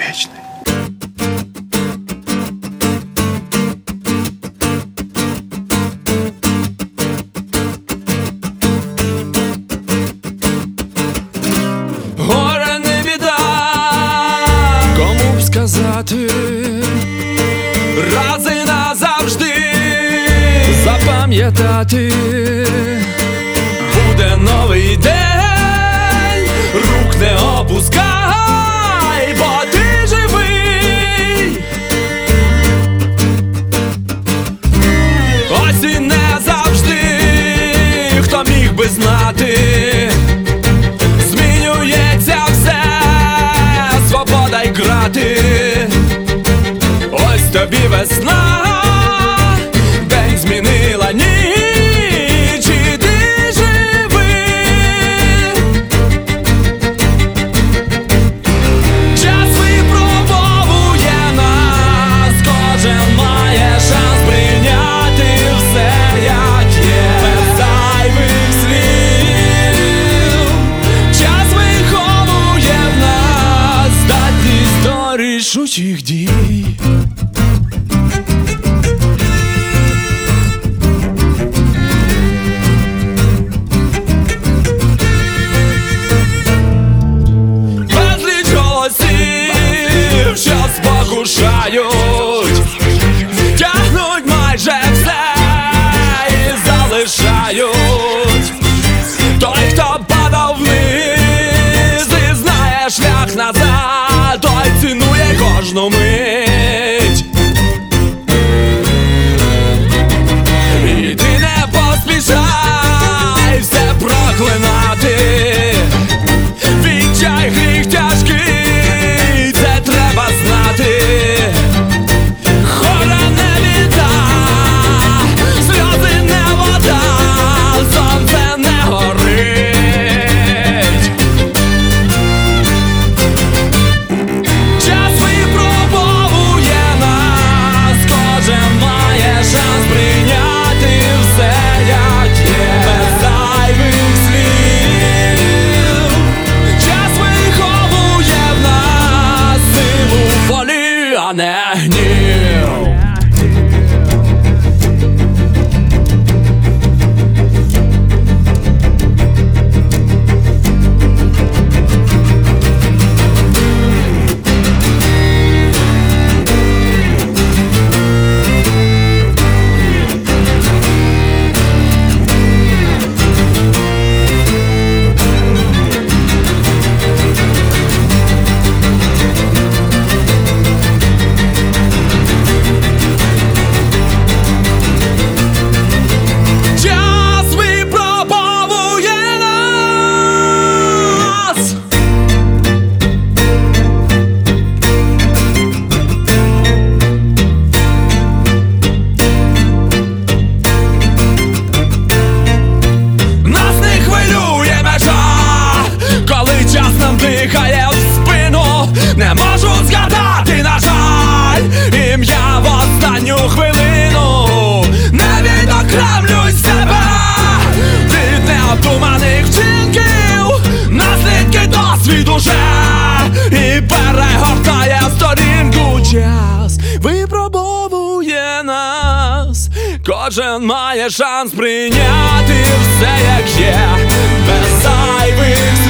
вечны. Горе не кому б сказати, рази назавжди запам'ятати. знати, ось тобі весна. Научи их действовать. não me кожен має шанс прийняти все, где є, без зайвих.